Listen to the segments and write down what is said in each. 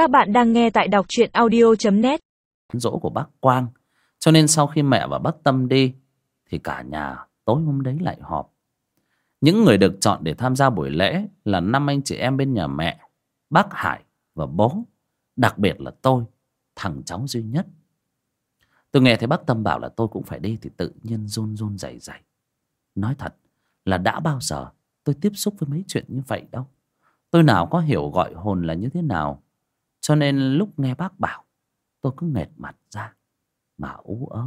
Các bạn đang nghe tại đọc truyện audio.net dỗ của bác Quang. Cho nên sau khi mẹ và bác Tâm đi, thì cả nhà tối hôm đấy lại họp. Những người được chọn để tham gia buổi lễ là năm anh chị em bên nhà mẹ, bác Hải và bố, đặc biệt là tôi, thằng cháu duy nhất. Tôi nghe thấy bác Tâm bảo là tôi cũng phải đi thì tự nhiên run run dày dày. nói thật là đã bao giờ tôi tiếp xúc với mấy chuyện như vậy đâu. Tôi nào có hiểu gọi hồn là như thế nào cho nên lúc nghe bác bảo, tôi cứ nghệt mặt ra mà ú ớ.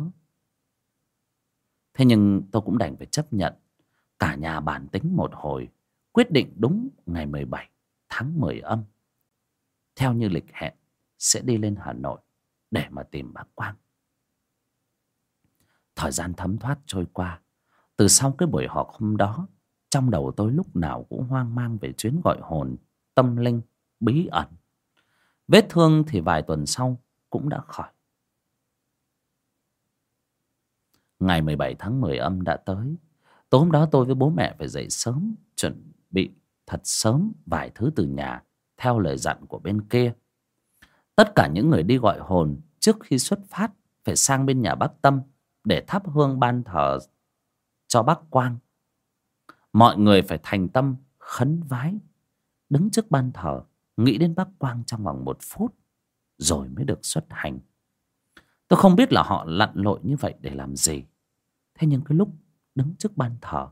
Thế nhưng tôi cũng đành phải chấp nhận, cả nhà bàn tính một hồi, quyết định đúng ngày 17 tháng 10 âm. Theo như lịch hẹn, sẽ đi lên Hà Nội để mà tìm bác Quang. Thời gian thấm thoát trôi qua, từ sau cái buổi họp hôm đó, trong đầu tôi lúc nào cũng hoang mang về chuyến gọi hồn, tâm linh, bí ẩn vết thương thì vài tuần sau cũng đã khỏi. Ngày 17 tháng 10 âm đã tới. Tối hôm đó tôi với bố mẹ phải dậy sớm, chuẩn bị thật sớm vài thứ từ nhà theo lời dặn của bên kia. Tất cả những người đi gọi hồn trước khi xuất phát phải sang bên nhà bác tâm để thắp hương ban thờ cho bác quang. Mọi người phải thành tâm khấn vái, đứng trước ban thờ nghĩ đến bác quang trong vòng một phút rồi mới được xuất hành. Tôi không biết là họ lặn lội như vậy để làm gì. Thế nhưng cái lúc đứng trước ban thờ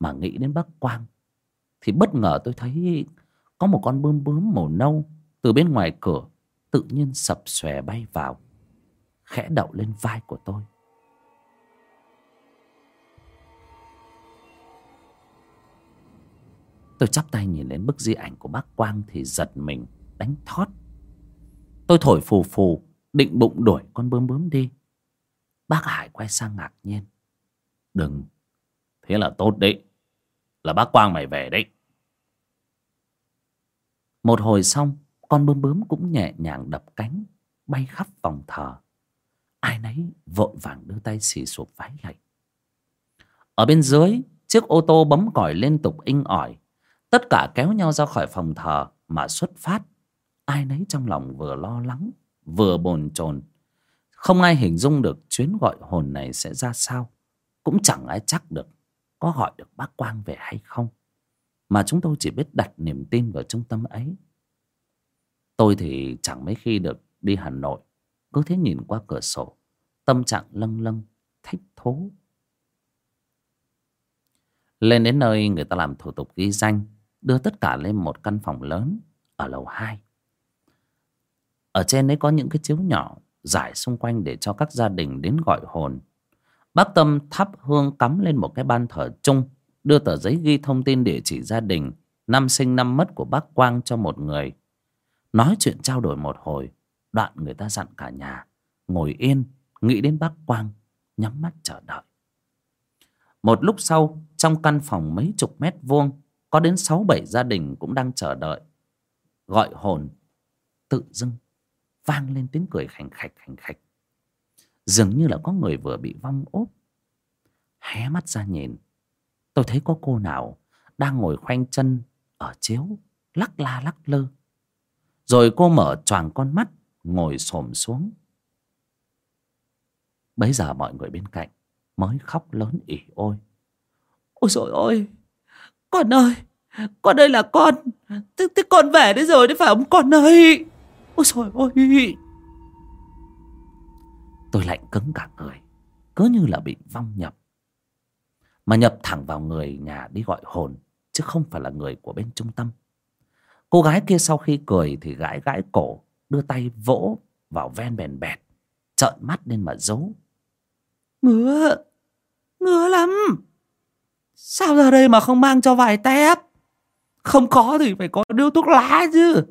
mà nghĩ đến bác quang thì bất ngờ tôi thấy có một con bướm bướm màu nâu từ bên ngoài cửa tự nhiên sập xòe bay vào, khẽ đậu lên vai của tôi. Tôi chắp tay nhìn đến bức di ảnh của bác quang thì giật mình, đánh thót. Tôi thổi phù phù, định bụng đuổi con bướm bướm đi. Bác hải quay sang ngạc nhiên. Đừng, thế là tốt đấy. Là bác quang mày về đấy. Một hồi xong, con bướm bướm cũng nhẹ nhàng đập cánh, bay khắp vòng thờ. Ai nấy vội vàng đưa tay xì sụp vái lạy ở bên dưới, chiếc ô tô bấm còi liên tục inh ỏi tất cả kéo nhau ra khỏi phòng thờ mà xuất phát. Ai nấy trong lòng vừa lo lắng, vừa bồn chồn. Không ai hình dung được chuyến gọi hồn này sẽ ra sao. Cũng chẳng ai chắc được có gọi được bác quang về hay không. Mà chúng tôi chỉ biết đặt niềm tin vào trung tâm ấy. Tôi thì chẳng mấy khi được đi hà nội. Cứ thế nhìn qua cửa sổ, tâm trạng lâng lâng thích thú lên đến nơi người ta làm thủ tục ghi danh đưa tất cả lên một căn phòng lớn ở lầu hai. Ở trên ấy có những cái chiếu nhỏ giải xung quanh để cho các gia đình đến gọi hồn. Bác tâm thắp hương cắm lên một cái ban thờ chung, đưa tờ giấy ghi thông tin địa chỉ gia đình, năm sinh năm mất của bác quang cho một người. Nói chuyện trao đổi một hồi, đoạn người ta dặn cả nhà, ngồi yên, nghĩ đến bác quang, nhắm mắt chờ đợi. Một lúc sau, trong căn phòng mấy chục mét vuông có đến sáu bảy gia đình cũng đang chờ đợi. Gọi hồn, tự dưng vang lên tiếng cười khành khạch khành khạch. Dường như là có người vừa bị vong ốp. Hé mắt ra nhìn, tôi thấy có cô nào đang ngồi khoanh chân ở chiếu, lắc la lắc lơ. Rồi cô mở choàng con mắt, ngồi xổm xuống. Bấy giờ mọi người bên cạnh mới khóc lớn ỉ ôi. Ôi trời ôi con ơi con ơi là con. Thế, thế con về đấy rồi đấy phải không? Con ơi. Ôi trời ơi. Tôi lạnh cứng cả người cứ như là bị vong nhập. Mà nhập thẳng vào người nhà đi gọi hồn chứ không phải là người của bên trung tâm. Cô gái kia sau khi cười thì gãi gãi cổ đưa tay vỗ vào ven bèn bẹt trợn mắt lên mà giấu. Ngứa ngứa lắm sao ra đây mà không mang cho vài tép? Không có thì phải có điếu thuốc lá chứ.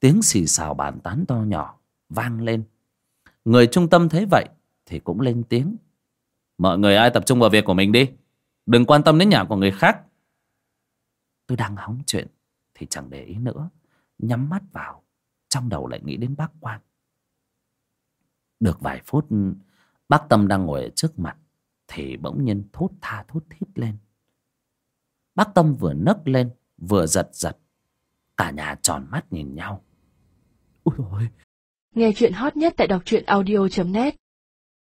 Tiếng xì xào bàn tán to nhỏ vang lên. Người trung tâm thấy vậy thì cũng lên tiếng. Mọi người ai tập trung vào việc của mình đi. Đừng quan tâm đến nhà của người khác. Tôi đang hóng chuyện thì chẳng để ý nữa. Nhắm mắt vào, trong đầu lại nghĩ đến bác quan. được vài phút, bác tâm đang ngồi ở trước mặt thì bỗng nhiên thốt tha thốt thít lên. Bác tâm vừa nấc lên vừa giật giật. Cả nhà tròn mắt nhìn nhau. Ôi ôi. Nghe chuyện hot nhất tại đọc truyện audio.net